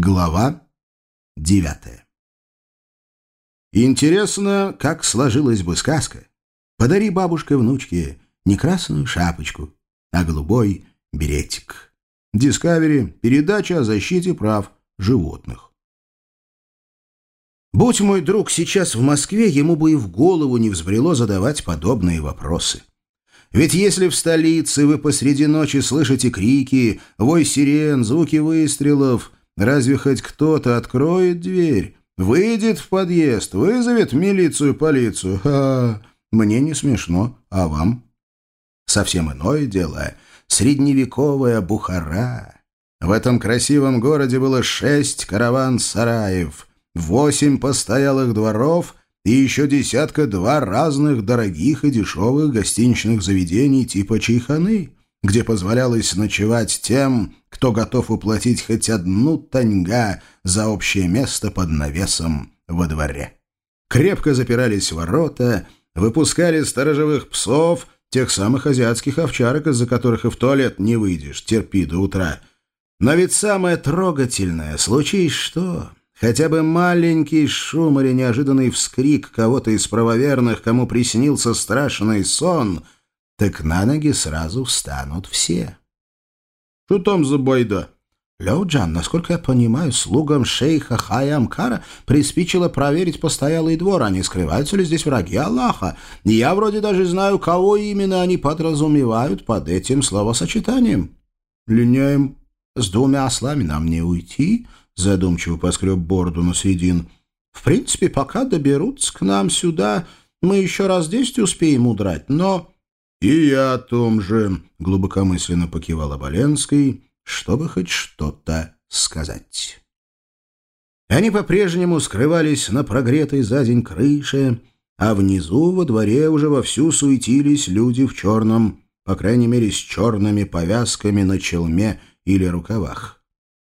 Глава девятая Интересно, как сложилась бы сказка. Подари бабушке-внучке не красную шапочку, а голубой беретик. Discovery – передача о защите прав животных. Будь мой друг сейчас в Москве, ему бы и в голову не взбрело задавать подобные вопросы. Ведь если в столице вы посреди ночи слышите крики, вой сирен, звуки выстрелов, разве хоть кто-то откроет дверь, выйдет в подъезд, вызовет милицию, полицию? Ха, мне не смешно, а вам? Совсем иное дело — средневековая Бухара. В этом красивом городе было шесть караван-сараев, восемь постоялых дворов и еще десятка-два разных дорогих и дешевых гостиничных заведений типа чайханы, где позволялось ночевать тем, кто готов уплатить хоть одну таньга за общее место под навесом во дворе. Крепко запирались ворота, выпускали сторожевых псов, тех самых азиатских овчарок, из-за которых и в туалет не выйдешь, терпи до утра. Но ведь самое трогательное, случись что, Хотя бы маленький шум или неожиданный вскрик кого-то из правоверных, кому приснился страшный сон, так на ноги сразу встанут все. Что там за байда? Леуджан, насколько я понимаю, слугам шейха Хаямкара приспичило проверить постоялый двор, а не скрываются ли здесь враги Аллаха. Я вроде даже знаю, кого именно они подразумевают под этим словосочетанием. Линяем. С двумя ослами нам не уйти, задумчиво поскреб бороду на средин. В принципе, пока доберутся к нам сюда, мы еще раз десять успеем удрать, но... — И я о том же, — глубокомысленно покивал Оболенский, чтобы хоть что-то сказать. Они по-прежнему скрывались на прогретой за день крыше, а внизу во дворе уже вовсю суетились люди в черном, по крайней мере, с черными повязками на челме или рукавах.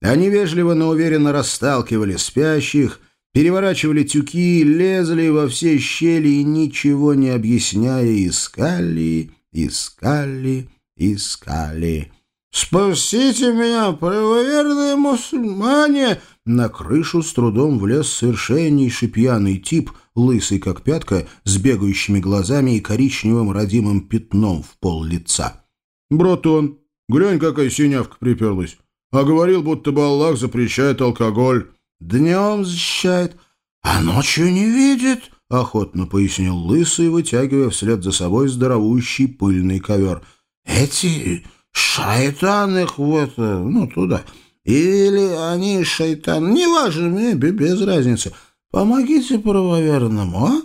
Они вежливо, но уверенно расталкивали спящих, переворачивали тюки, лезли во все щели и, ничего не объясняя, искали, искали, искали. «Спасите меня, правоверные мусульмане!» На крышу с трудом влез совершеннейший пьяный тип, лысый как пятка, с бегающими глазами и коричневым родимым пятном в пол лица. «Братан, глянь, какая синявка приперлась! а говорил, будто бы Аллах запрещает алкоголь. Днем защищает, а ночью не видит, — охотно пояснил Лысый, вытягивая вслед за собой здоровущий пыльный ковер. Эти шайтаны их в это, ну, туда. Или они шайтан, неважно, мне без разницы. Помогите правоверному, а?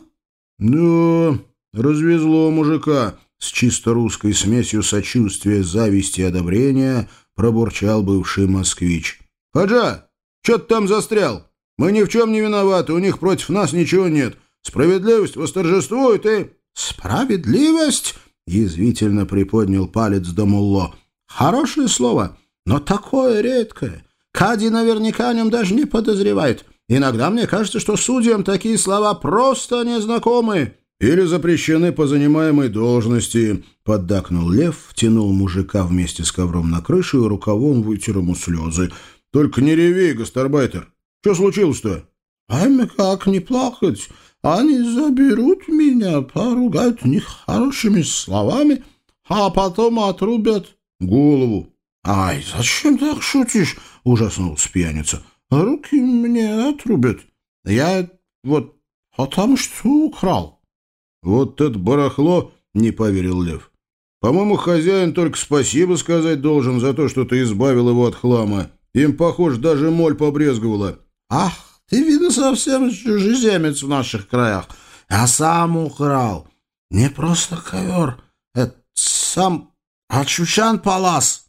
Да, развезло мужика с чисто русской смесью сочувствия, зависти и одобрения — пробурчал бывший москвич. «Хаджа, что ты там застрял? Мы ни в чем не виноваты, у них против нас ничего нет. Справедливость восторжествует и...» «Справедливость?» — язвительно приподнял палец Дамулло. «Хорошее слово, но такое редкое. Кади наверняка о нем даже не подозревает. Иногда мне кажется, что судьям такие слова просто незнакомы» или запрещены по занимаемой должности», — поддакнул Лев, втянул мужика вместе с ковром на крышу и рукавом вытер ему слезы. «Только не реви, гастарбайтер. Что случилось-то?» «Ай, как не плакать. Они заберут меня, поругают нехорошими словами, а потом отрубят голову». «Ай, зачем так шутишь?» — ужаснулся пьяница. «Руки мне отрубят. Я вот потому что украл». «Вот это барахло!» — не поверил Лев. «По-моему, хозяин только спасибо сказать должен за то, что ты избавил его от хлама. Им, похоже, даже моль побрезговала». «Ах, ты, видно, совсем чужеземец в наших краях. Я сам украл. Не просто ковер. Это сам Ачучан Палас».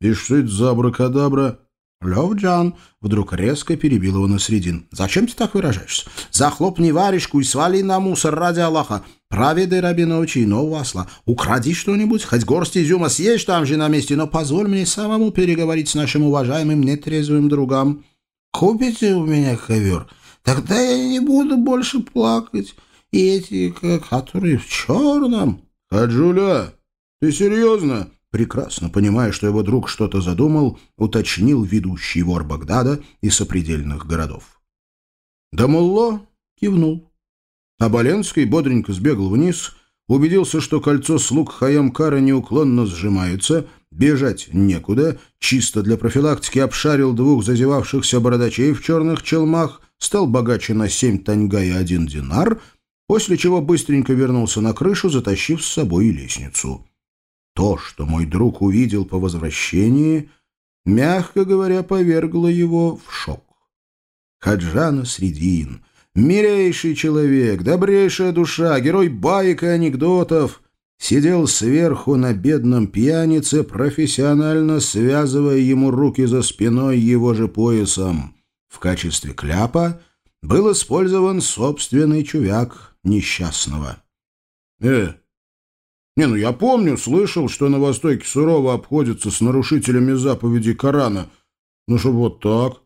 «И что это за абракадабра?» Левджан вдруг резко перебил его на средин. «Зачем ты так выражаешься? Захлопни варежку и свали на мусор ради Аллаха. Праведай Рабиновича и нового осла. Укради что-нибудь, хоть горсть изюма съешь там же на месте, но позволь мне самому переговорить с нашим уважаемым нетрезвым другом. Купите у меня ковер, тогда я не буду больше плакать. И эти, которые в черном...» «Хаджуля, ты серьезно?» Прекрасно понимая, что его друг что-то задумал, уточнил ведущий вор Багдада и сопредельных городов. Дамулло кивнул. А Боленский бодренько сбегал вниз, убедился, что кольцо слуг Хаямкара неуклонно сжимается, бежать некуда, чисто для профилактики обшарил двух зазевавшихся бородачей в черных челмах, стал богаче на семь таньга и один динар, после чего быстренько вернулся на крышу, затащив с собой лестницу. То, что мой друг увидел по возвращении, мягко говоря, повергло его в шок. Хаджана Средин, милейший человек, добрейшая душа, герой баек и анекдотов, сидел сверху на бедном пьянице, профессионально связывая ему руки за спиной его же поясом. В качестве кляпа был использован собственный чувяк несчастного. «Э, не, ну я помню, слышал, что на Востоке сурово обходятся с нарушителями заповедей Корана. Ну что вот так?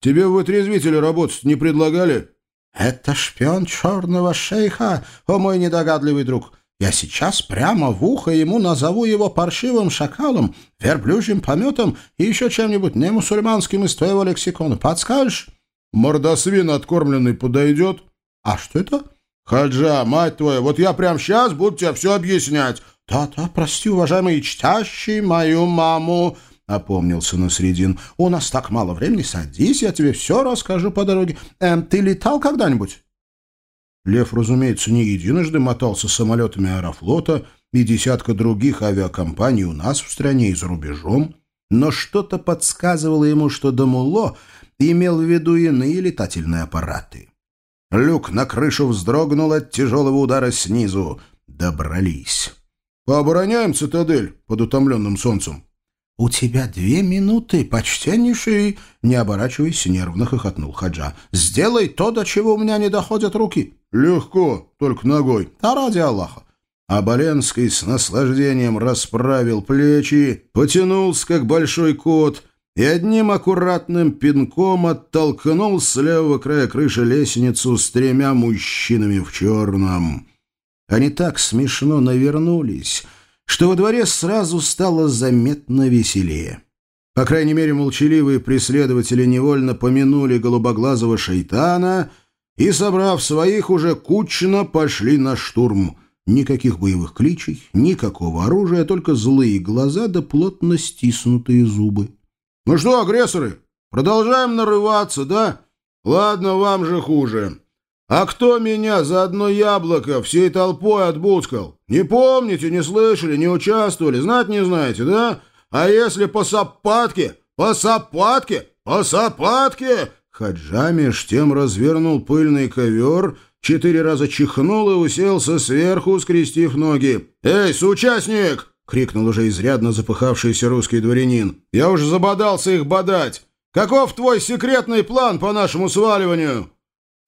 Тебе в вытрезвителе работать не предлагали? Это шпион черного шейха, о мой недогадливый друг. Я сейчас прямо в ухо ему назову его паршивым шакалом, верблюжьим пометом и еще чем-нибудь немусульманским из твоего лексикона. Подскажешь? Мордосвин откормленный подойдет. А что это? «Хаджа, мать твою, вот я прямо сейчас буду тебе все объяснять». «Да-да, прости, уважаемый чтящий мою маму», — опомнился Насредин. «У нас так мало времени. Садись, я тебе все расскажу по дороге. Эм, ты летал когда-нибудь?» Лев, разумеется, не единожды мотался самолетами аэрофлота и десятка других авиакомпаний у нас в стране и за рубежом, но что-то подсказывало ему, что Дамуло имел в виду иные летательные аппараты. Люк на крышу вздрогнул от тяжелого удара снизу. Добрались. «Пообороняем цитадель под утомленным солнцем». «У тебя две минуты, почтеннейший!» Не оборачиваясь, нервно хохотнул Хаджа. «Сделай то, до чего у меня не доходят руки». «Легко, только ногой». «А ради Аллаха». А Боленский с наслаждением расправил плечи, потянулся, как большой кот — и одним аккуратным пинком оттолкнул с левого края крыши лестницу с тремя мужчинами в черном. Они так смешно навернулись, что во дворе сразу стало заметно веселее. По крайней мере, молчаливые преследователи невольно помянули голубоглазого шейтана и, собрав своих, уже кучно пошли на штурм. Никаких боевых кличей, никакого оружия, только злые глаза да плотно стиснутые зубы. «Ну что, агрессоры, продолжаем нарываться, да? Ладно, вам же хуже. А кто меня за одно яблоко всей толпой отбудскал? Не помните, не слышали, не участвовали, знать не знаете, да? А если по сапатке, по сапатке, по сапатке?» Хаджа меж тем развернул пыльный ковер, четыре раза чихнул и уселся сверху, скрестив ноги. «Эй, соучастник!» — крикнул уже изрядно запыхавшийся русский дворянин. «Я уже забодался их бодать! Каков твой секретный план по нашему сваливанию?»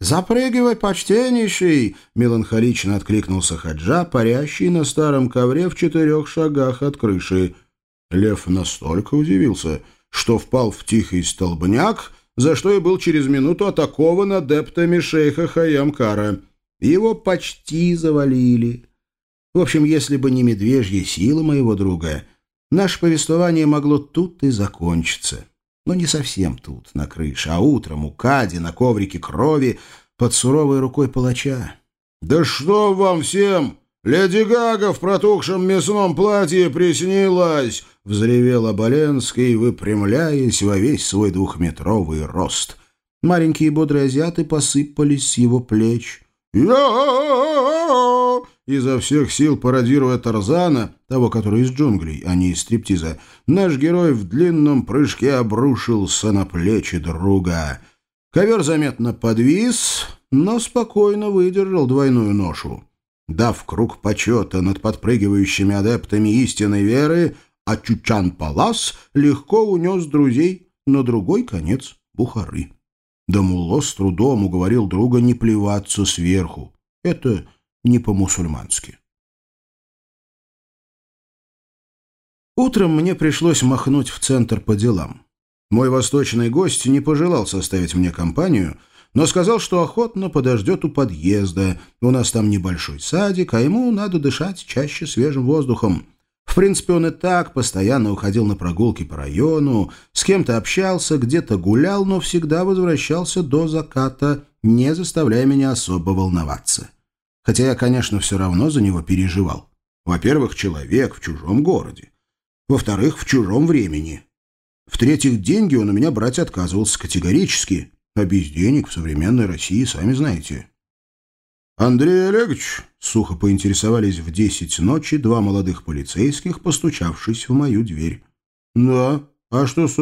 «Запрыгивай, почтеннейший!» — меланхолично откликнулся Хаджа, парящий на старом ковре в четырех шагах от крыши. Лев настолько удивился, что впал в тихий столбняк, за что и был через минуту атакован адептами шейха Хаямкара. Его почти завалили. В общем, если бы не медвежья сила моего друга, наше повествование могло тут и закончиться. Но не совсем тут, на крыше, а утром у Кади на коврике крови под суровой рукой палача. «Да что вам всем! Леди Гага в протухшем мясном платье приснилась!» — взревел Оболенский, выпрямляясь во весь свой двухметровый рост. Маленькие бодрые азиаты посыпались с его плеч. «Я!» Изо всех сил пародируя Тарзана, того, который из джунглей, а не из стриптиза, наш герой в длинном прыжке обрушился на плечи друга. Ковер заметно подвис, но спокойно выдержал двойную ношу. Дав круг почета над подпрыгивающими адептами истинной веры, Ачучан Палас легко унес друзей на другой конец Бухары. Дамуло с трудом уговорил друга не плеваться сверху. Это не по-мусульмански. Утром мне пришлось махнуть в центр по делам. Мой восточный гость не пожелал составить мне компанию, но сказал, что охотно подождет у подъезда. У нас там небольшой садик, а ему надо дышать чаще свежим воздухом. В принципе, он и так постоянно уходил на прогулки по району, с кем-то общался, где-то гулял, но всегда возвращался до заката, не заставляя меня особо волноваться. Хотя я, конечно, все равно за него переживал. Во-первых, человек в чужом городе. Во-вторых, в чужом времени. В-третьих, деньги он у меня брать отказывался категорически, а без денег в современной России, сами знаете. «Андрей Олегович», — сухо поинтересовались в десять ночи два молодых полицейских, постучавшись в мою дверь. «Да, а что с...»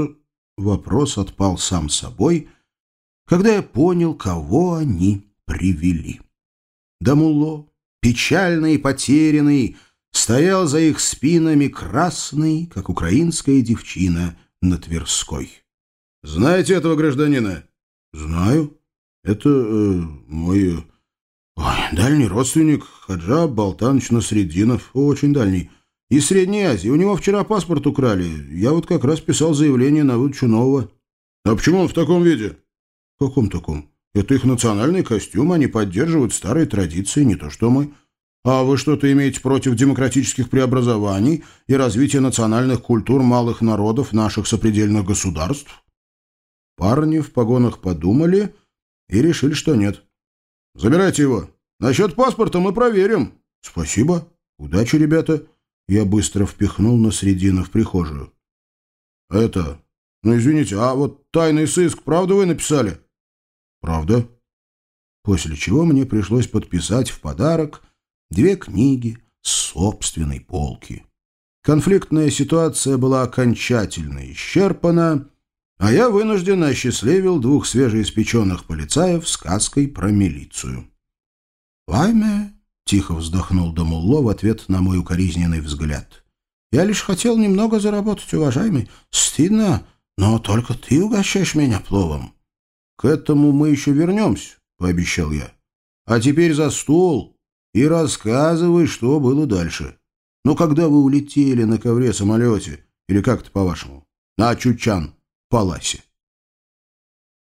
Вопрос отпал сам собой, когда я понял, кого они привели. Дамуло, печальный и потерянный, стоял за их спинами красный, как украинская девчина на Тверской. «Знаете этого гражданина?» «Знаю. Это э, мой ой, дальний родственник Хаджа Балтанович Насреддинов, очень дальний. Из Средней Азии. У него вчера паспорт украли. Я вот как раз писал заявление на выдачу нового». «А почему он в таком виде?» «В каком таком? Это их национальный костюм, они поддерживают старые традиции, не то что мы». А вы что-то имеете против демократических преобразований и развития национальных культур малых народов наших сопредельных государств? Парни в погонах подумали и решили, что нет. Забирайте его. Насчет паспорта мы проверим. Спасибо. Удачи, ребята. Я быстро впихнул на средину в прихожую. Это... Ну, извините, а вот тайный сыск, правда вы написали? Правда. После чего мне пришлось подписать в подарок две книги с собственной полки. Конфликтная ситуация была окончательно исчерпана, а я вынужден осчастливил двух свежеиспеченных полицаев сказкой про милицию. «Вайме!» — тихо вздохнул Дамулло в ответ на мой укоризненный взгляд. «Я лишь хотел немного заработать, уважаемый. Стыдно, но только ты угощаешь меня пловом». «К этому мы еще вернемся», — пообещал я. «А теперь за стол и рассказывай, что было дальше. Ну, когда вы улетели на ковре-самолете, или как это по-вашему, на Чучан, Паласе.